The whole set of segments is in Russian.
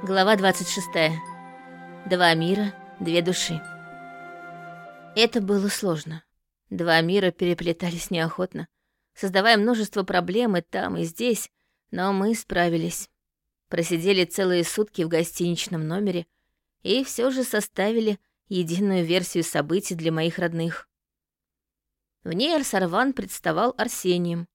Глава 26. Два мира, две души. Это было сложно. Два мира переплетались неохотно, создавая множество проблем и там, и здесь, но мы справились. Просидели целые сутки в гостиничном номере и все же составили единую версию событий для моих родных. В ней Арсарван представал Арсением,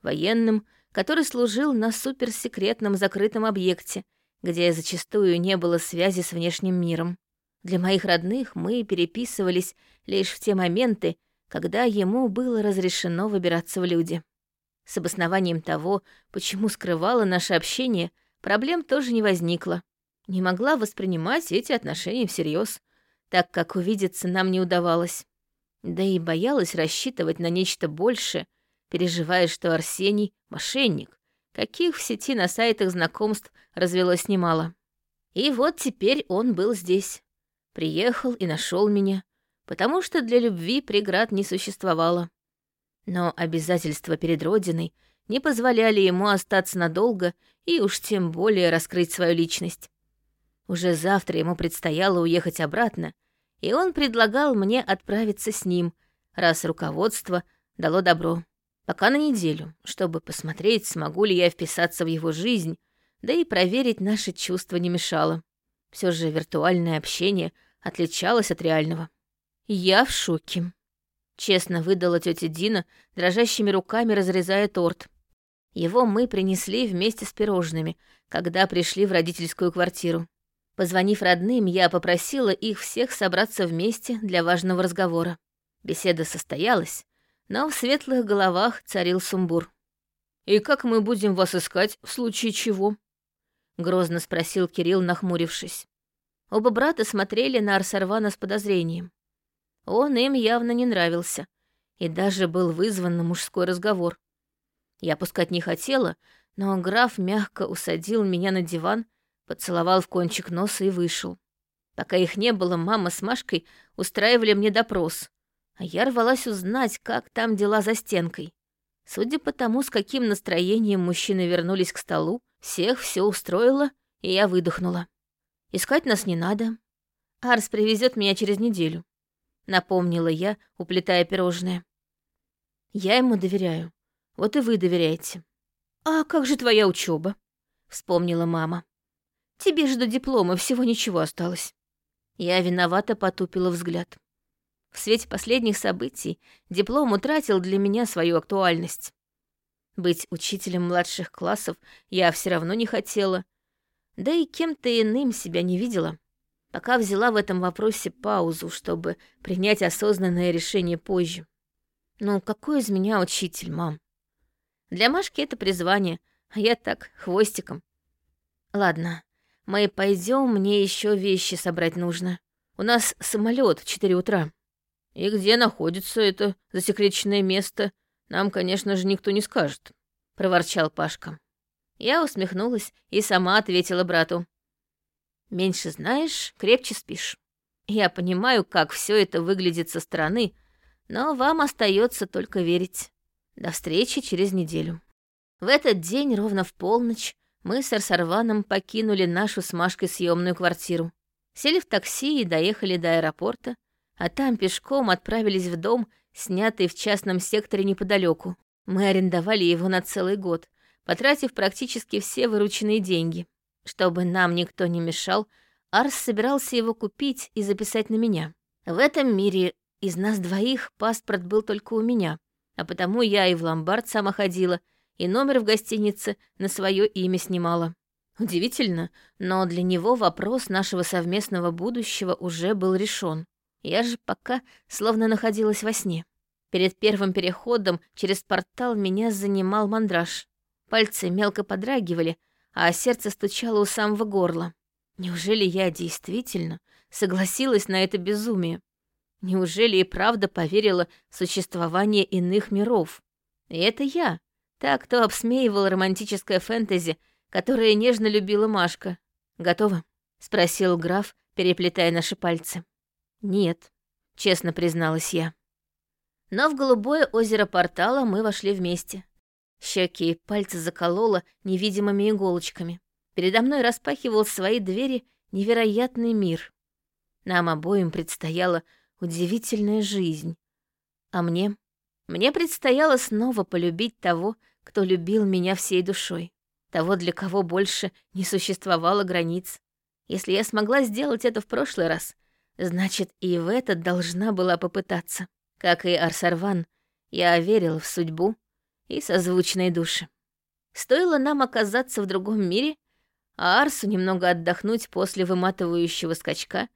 военным, который служил на суперсекретном закрытом объекте, где зачастую не было связи с внешним миром. Для моих родных мы переписывались лишь в те моменты, когда ему было разрешено выбираться в люди. С обоснованием того, почему скрывала наше общение, проблем тоже не возникло. Не могла воспринимать эти отношения всерьез, так как увидеться нам не удавалось. Да и боялась рассчитывать на нечто большее, переживая, что Арсений — мошенник, каких в сети на сайтах знакомств развелось немало. И вот теперь он был здесь. Приехал и нашел меня, потому что для любви преград не существовало. Но обязательства перед Родиной не позволяли ему остаться надолго и уж тем более раскрыть свою личность. Уже завтра ему предстояло уехать обратно, и он предлагал мне отправиться с ним, раз руководство дало добро. Пока на неделю, чтобы посмотреть, смогу ли я вписаться в его жизнь, да и проверить наши чувства не мешало. Все же виртуальное общение отличалось от реального. Я в шоке. Честно выдала тетя Дина, дрожащими руками разрезая торт. Его мы принесли вместе с пирожными, когда пришли в родительскую квартиру. Позвонив родным, я попросила их всех собраться вместе для важного разговора. Беседа состоялась, но в светлых головах царил сумбур. «И как мы будем вас искать, в случае чего?» — грозно спросил Кирилл, нахмурившись. Оба брата смотрели на Арсарвана с подозрением. Он им явно не нравился, и даже был вызван на мужской разговор. Я пускать не хотела, но граф мягко усадил меня на диван, поцеловал в кончик носа и вышел. Пока их не было, мама с Машкой устраивали мне допрос, а я рвалась узнать, как там дела за стенкой. Судя по тому, с каким настроением мужчины вернулись к столу, всех все устроило, и я выдохнула. Искать нас не надо. Арс привезет меня через неделю. Напомнила я, уплетая пирожное. Я ему доверяю. Вот и вы доверяете. А как же твоя учеба? Вспомнила мама. Тебе же до диплома всего ничего осталось. Я виновато потупила взгляд. В свете последних событий диплом утратил для меня свою актуальность. Быть учителем младших классов я все равно не хотела, да и кем-то иным себя не видела, пока взяла в этом вопросе паузу, чтобы принять осознанное решение позже. Ну, какой из меня учитель, мам? Для Машки это призвание, а я так, хвостиком. Ладно, мы пойдем, мне еще вещи собрать нужно. У нас самолет в 4 утра. И где находится это засекреченное место, нам, конечно же, никто не скажет, проворчал Пашка. Я усмехнулась и сама ответила брату. Меньше знаешь, крепче спишь. Я понимаю, как все это выглядит со стороны, но вам остается только верить. До встречи через неделю. В этот день, ровно в полночь, мы с Арсарваном покинули нашу с Машкой съемную квартиру. Сели в такси и доехали до аэропорта, а там пешком отправились в дом, снятый в частном секторе неподалеку. Мы арендовали его на целый год, потратив практически все вырученные деньги. Чтобы нам никто не мешал, Арс собирался его купить и записать на меня. В этом мире из нас двоих паспорт был только у меня, а потому я и в ломбард сама ходила, и номер в гостинице на свое имя снимала. Удивительно, но для него вопрос нашего совместного будущего уже был решен. Я же пока словно находилась во сне. Перед первым переходом через портал меня занимал мандраж. Пальцы мелко подрагивали, а сердце стучало у самого горла. Неужели я действительно согласилась на это безумие? Неужели и правда поверила в существование иных миров? И это я, та, кто обсмеивал романтическое фэнтези, которое нежно любила Машка. «Готово?» — спросил граф, переплетая наши пальцы. «Нет», — честно призналась я. Но в голубое озеро портала мы вошли вместе. Щеки и пальцы закололо невидимыми иголочками. Передо мной распахивал свои двери невероятный мир. Нам обоим предстояла удивительная жизнь. А мне? Мне предстояло снова полюбить того, кто любил меня всей душой. Того, для кого больше не существовало границ. Если я смогла сделать это в прошлый раз, значит, и в этот должна была попытаться. Как и Арсарван, я верила в судьбу и созвучные души. Стоило нам оказаться в другом мире, а Арсу немного отдохнуть после выматывающего скачка,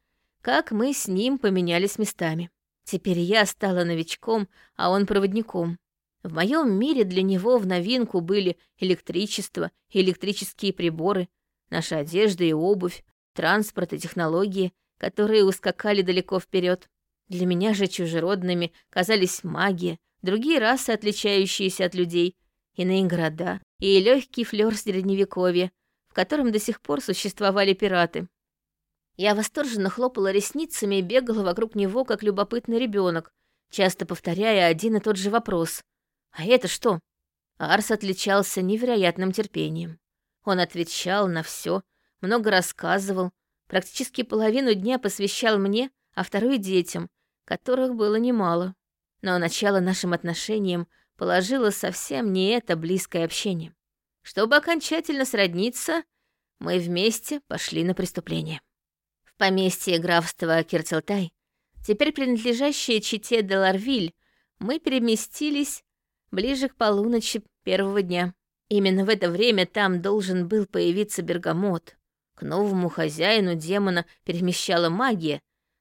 как мы с ним поменялись местами. Теперь я стала новичком, а он проводником. В моем мире для него в новинку были электричество электрические приборы, наша одежда и обувь, транспорт и технологии, которые ускакали далеко вперед. Для меня же чужеродными казались магия, другие расы, отличающиеся от людей, иные города и легкий флёр средневековья, в котором до сих пор существовали пираты. Я восторженно хлопала ресницами и бегала вокруг него, как любопытный ребенок, часто повторяя один и тот же вопрос. «А это что?» Арс отличался невероятным терпением. Он отвечал на все, много рассказывал, практически половину дня посвящал мне, а вторую — детям, которых было немало. Но начало нашим отношениям положило совсем не это близкое общение. Чтобы окончательно сродниться, мы вместе пошли на преступление поместье графства Кирцелтай, теперь принадлежащее чите Деларвиль, мы переместились ближе к полуночи первого дня. Именно в это время там должен был появиться бергамот. К новому хозяину демона перемещала магия,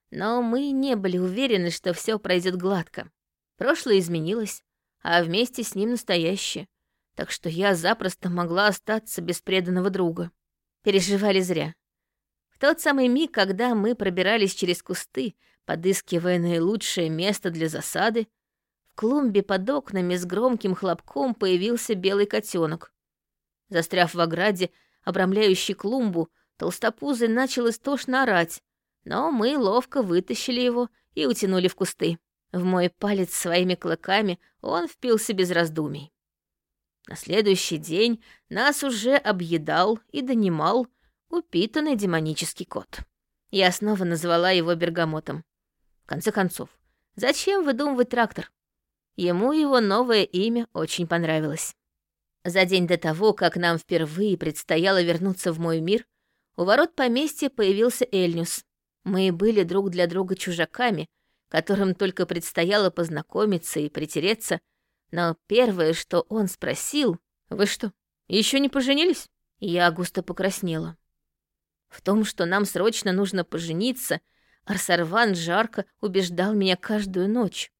но мы не были уверены, что все пройдет гладко. Прошлое изменилось, а вместе с ним настоящее, так что я запросто могла остаться без преданного друга. Переживали зря. В тот самый миг, когда мы пробирались через кусты, подыскивая наилучшее место для засады, в клумбе под окнами с громким хлопком появился белый котенок. Застряв в ограде, обрамляющей клумбу, толстопузый начал истошно орать, но мы ловко вытащили его и утянули в кусты. В мой палец своими клыками он впился без раздумий. На следующий день нас уже объедал и донимал упитанный демонический кот. Я снова назвала его бергамотом. В конце концов, зачем выдумывать трактор? Ему его новое имя очень понравилось. За день до того, как нам впервые предстояло вернуться в мой мир, у ворот поместья появился Эльнюс. Мы были друг для друга чужаками, которым только предстояло познакомиться и притереться, но первое, что он спросил, «Вы что, еще не поженились?» Я густо покраснела. В том, что нам срочно нужно пожениться, Арсарван жарко убеждал меня каждую ночь.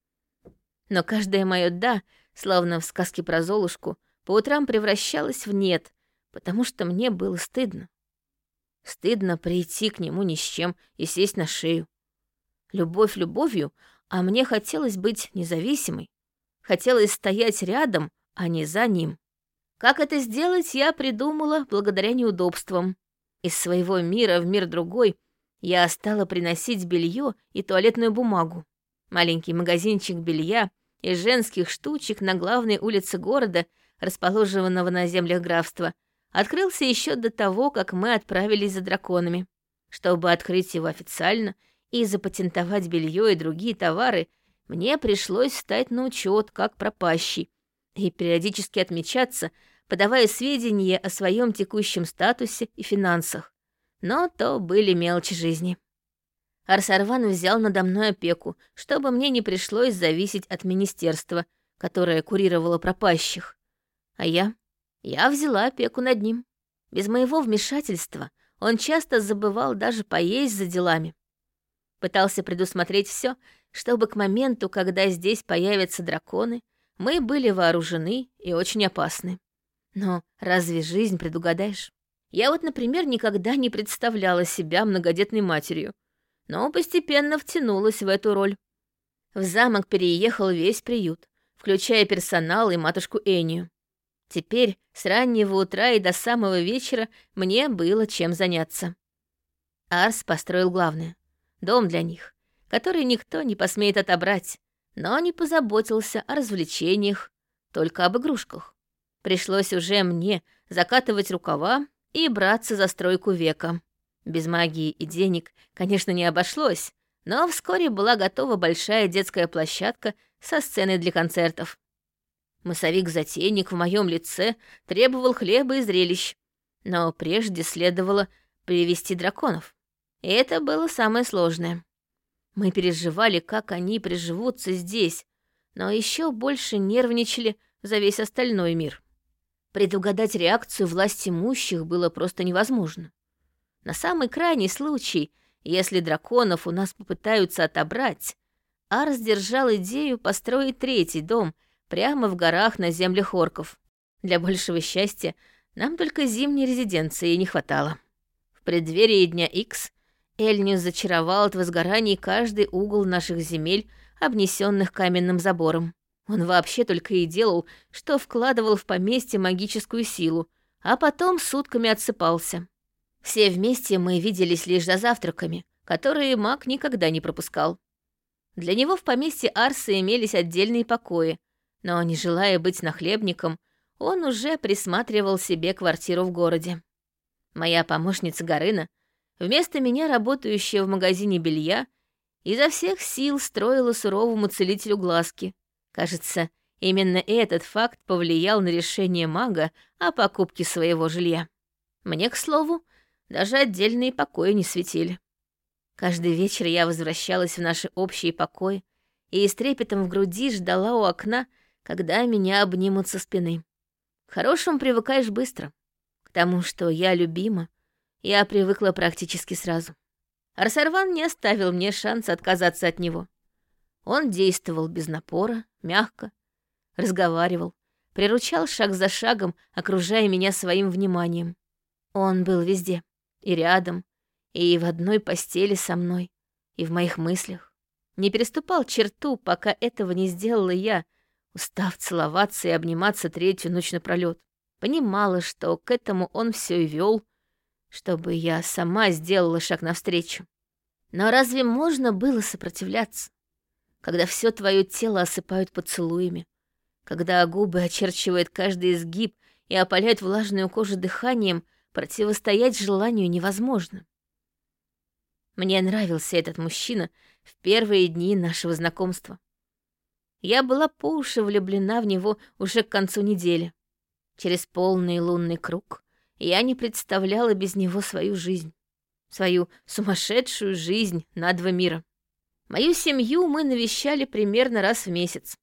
Но каждое мое «да», словно в сказке про Золушку, по утрам превращалось в «нет», потому что мне было стыдно. Стыдно прийти к нему ни с чем и сесть на шею. Любовь любовью, а мне хотелось быть независимой. Хотелось стоять рядом, а не за ним. Как это сделать, я придумала благодаря неудобствам. Из своего мира в мир другой я стала приносить белье и туалетную бумагу. Маленький магазинчик белья и женских штучек на главной улице города, расположенного на землях графства, открылся еще до того, как мы отправились за драконами. Чтобы открыть его официально и запатентовать белье и другие товары, мне пришлось встать на учет как пропащий и периодически отмечаться, подавая сведения о своем текущем статусе и финансах. Но то были мелочи жизни. Арсарван взял надо мной опеку, чтобы мне не пришлось зависеть от министерства, которое курировало пропащих. А я? Я взяла опеку над ним. Без моего вмешательства он часто забывал даже поесть за делами. Пытался предусмотреть все, чтобы к моменту, когда здесь появятся драконы, мы были вооружены и очень опасны. Но разве жизнь предугадаешь? Я вот, например, никогда не представляла себя многодетной матерью, но постепенно втянулась в эту роль. В замок переехал весь приют, включая персонал и матушку Энию. Теперь с раннего утра и до самого вечера мне было чем заняться. Арс построил главное — дом для них, который никто не посмеет отобрать, но не позаботился о развлечениях, только об игрушках. Пришлось уже мне закатывать рукава и браться за стройку века. Без магии и денег, конечно, не обошлось, но вскоре была готова большая детская площадка со сценой для концертов. Массовик-затейник в моем лице требовал хлеба и зрелищ, но прежде следовало привести драконов. И это было самое сложное. Мы переживали, как они приживутся здесь, но еще больше нервничали за весь остальной мир. Предугадать реакцию власть имущих было просто невозможно. На самый крайний случай, если драконов у нас попытаются отобрать, Арс держал идею построить третий дом прямо в горах на землях орков. Для большего счастья нам только зимней резиденции не хватало. В преддверии дня Икс Эльнис зачаровал от возгораний каждый угол наших земель, обнесенных каменным забором. Он вообще только и делал, что вкладывал в поместье магическую силу, а потом сутками отсыпался. Все вместе мы виделись лишь за завтраками, которые маг никогда не пропускал. Для него в поместье Арса имелись отдельные покои, но, не желая быть нахлебником, он уже присматривал себе квартиру в городе. Моя помощница Горына, вместо меня работающая в магазине белья, изо всех сил строила суровому целителю глазки. Кажется, именно этот факт повлиял на решение мага о покупке своего жилья. Мне, к слову, даже отдельные покои не светили. Каждый вечер я возвращалась в наши общие покои и с трепетом в груди ждала у окна, когда меня обнимут со спины. К хорошему привыкаешь быстро. К тому, что я любима, я привыкла практически сразу. Арсарван не оставил мне шанса отказаться от него. Он действовал без напора, мягко, разговаривал, приручал шаг за шагом, окружая меня своим вниманием. Он был везде и рядом, и в одной постели со мной, и в моих мыслях. Не переступал черту, пока этого не сделала я, устав целоваться и обниматься третью ночь напролёт. Понимала, что к этому он все и вел, чтобы я сама сделала шаг навстречу. Но разве можно было сопротивляться, когда все твое тело осыпают поцелуями, когда губы очерчивают каждый изгиб и опаляют влажную кожу дыханием, Противостоять желанию невозможно. Мне нравился этот мужчина в первые дни нашего знакомства. Я была по уши влюблена в него уже к концу недели. Через полный лунный круг я не представляла без него свою жизнь. Свою сумасшедшую жизнь на два мира. Мою семью мы навещали примерно раз в месяц.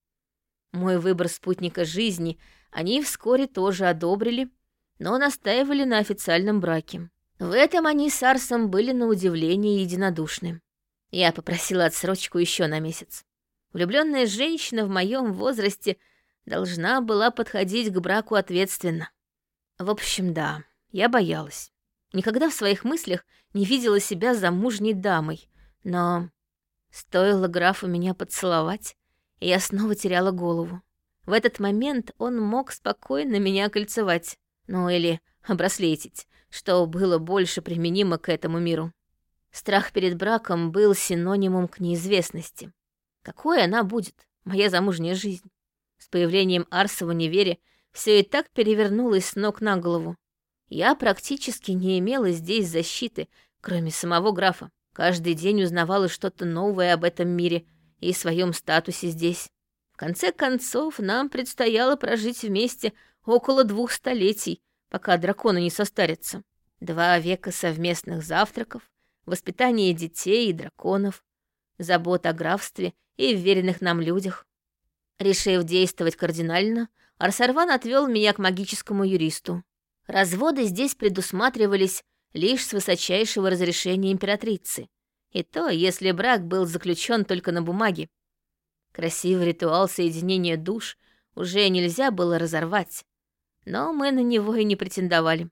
Мой выбор спутника жизни они вскоре тоже одобрили — но настаивали на официальном браке. В этом они с Арсом были на удивление единодушны. Я попросила отсрочку еще на месяц. Влюбленная женщина в моем возрасте должна была подходить к браку ответственно. В общем, да, я боялась. Никогда в своих мыслях не видела себя замужней дамой, но стоило графу меня поцеловать, и я снова теряла голову. В этот момент он мог спокойно меня кольцевать. Ну или обраслетить, что было больше применимо к этому миру. Страх перед браком был синонимом к неизвестности. Какой она будет, моя замужняя жизнь? С появлением Арса в универе все и так перевернулось с ног на голову. Я практически не имела здесь защиты, кроме самого графа. Каждый день узнавала что-то новое об этом мире и своем статусе здесь. В конце концов, нам предстояло прожить вместе около двух столетий, пока драконы не состарятся. Два века совместных завтраков, воспитание детей и драконов, забот о графстве и веренных нам людях. Решив действовать кардинально, Арсарван отвел меня к магическому юристу. Разводы здесь предусматривались лишь с высочайшего разрешения императрицы, и то, если брак был заключен только на бумаге. Красивый ритуал соединения душ уже нельзя было разорвать, но мы на него и не претендовали.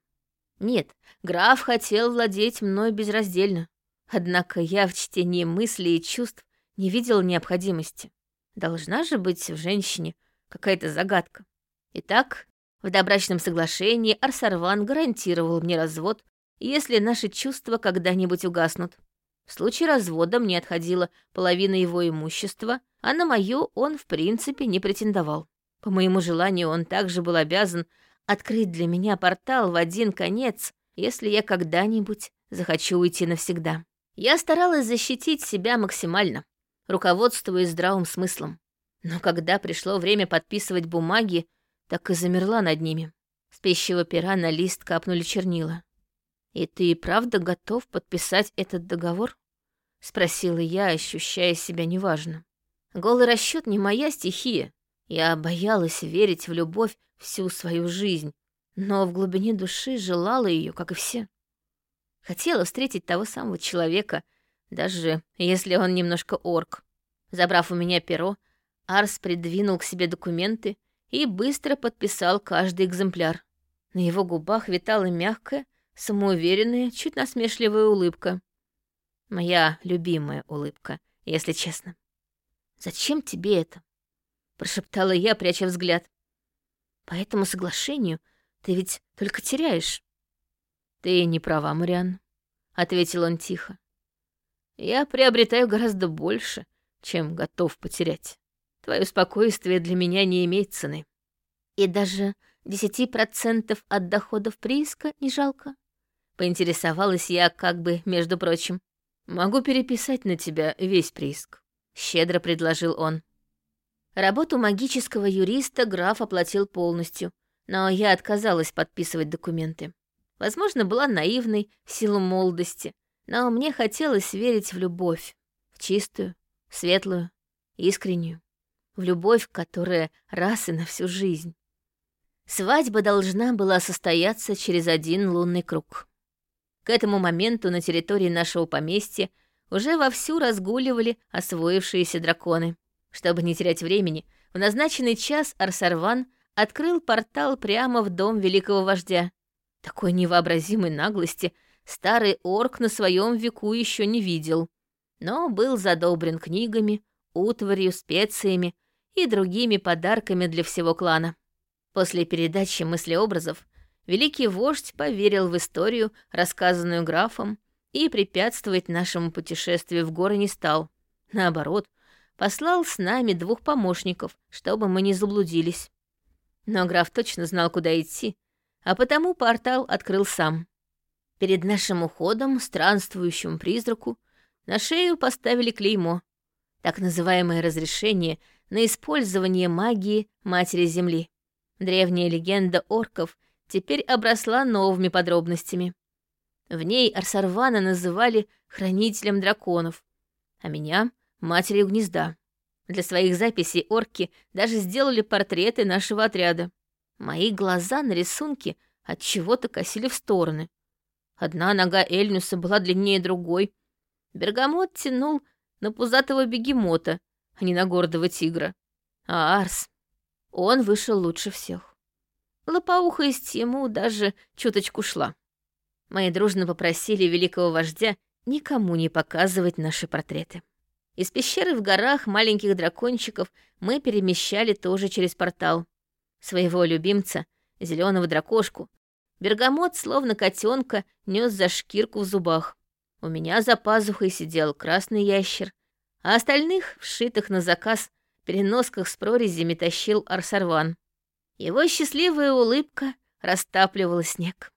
Нет, граф хотел владеть мной безраздельно. Однако я в чтении мыслей и чувств не видела необходимости. Должна же быть в женщине какая-то загадка. Итак, в добрачном соглашении Арсарван гарантировал мне развод, если наши чувства когда-нибудь угаснут. В случае развода мне отходила половина его имущества, а на мою он в принципе не претендовал. По моему желанию он также был обязан открыть для меня портал в один конец если я когда-нибудь захочу уйти навсегда. Я старалась защитить себя максимально, руководствуясь здравым смыслом. Но когда пришло время подписывать бумаги, так и замерла над ними. С пищевого пера на лист капнули чернила. «И ты правда готов подписать этот договор?» — спросила я, ощущая себя неважно. Голый расчет не моя стихия. Я боялась верить в любовь всю свою жизнь, но в глубине души желала ее, как и все. Хотела встретить того самого человека, даже если он немножко орк. Забрав у меня перо, Арс придвинул к себе документы и быстро подписал каждый экземпляр. На его губах витала мягкая, самоуверенная, чуть насмешливая улыбка. Моя любимая улыбка, если честно. «Зачем тебе это?» — прошептала я, пряча взгляд. «По этому соглашению ты ведь только теряешь». «Ты не права, Мариан», — ответил он тихо. «Я приобретаю гораздо больше, чем готов потерять. Твое спокойствие для меня не имеет цены». «И даже десяти процентов от доходов прииска не жалко?» Поинтересовалась я как бы, между прочим. «Могу переписать на тебя весь прииск», — щедро предложил он. Работу магического юриста граф оплатил полностью, но я отказалась подписывать документы. Возможно, была наивной в силу молодости, но мне хотелось верить в любовь, в чистую, светлую, искреннюю, в любовь, которая раз и на всю жизнь. Свадьба должна была состояться через один лунный круг. К этому моменту на территории нашего поместья уже вовсю разгуливали освоившиеся драконы. Чтобы не терять времени, в назначенный час Арсарван открыл портал прямо в дом великого вождя. Такой невообразимой наглости старый орк на своем веку еще не видел, но был задобрен книгами, утварью, специями и другими подарками для всего клана. После передачи мыслеобразов великий вождь поверил в историю, рассказанную графом, и препятствовать нашему путешествию в горы не стал. Наоборот, послал с нами двух помощников, чтобы мы не заблудились. Но граф точно знал, куда идти, а потому портал открыл сам. Перед нашим уходом странствующему призраку на шею поставили клеймо, так называемое разрешение на использование магии Матери Земли. Древняя легенда орков теперь обросла новыми подробностями. В ней Арсарвана называли хранителем драконов, а меня — матерью гнезда. Для своих записей орки даже сделали портреты нашего отряда. Мои глаза на рисунке от чего-то косили в стороны. Одна нога Эльнюса была длиннее другой. Бергамот тянул на пузатого бегемота, а не на гордого тигра. А Арс, он вышел лучше всех. Лопоухость ему даже чуточку шла. Мы дружно попросили великого вождя никому не показывать наши портреты. Из пещеры в горах маленьких дракончиков мы перемещали тоже через портал. Своего любимца, зеленого дракошку, бергамот, словно котенка, нес за шкирку в зубах. У меня за пазухой сидел красный ящер, а остальных, вшитых на заказ, переносках с прорезями тащил Арсарван. Его счастливая улыбка растапливала снег.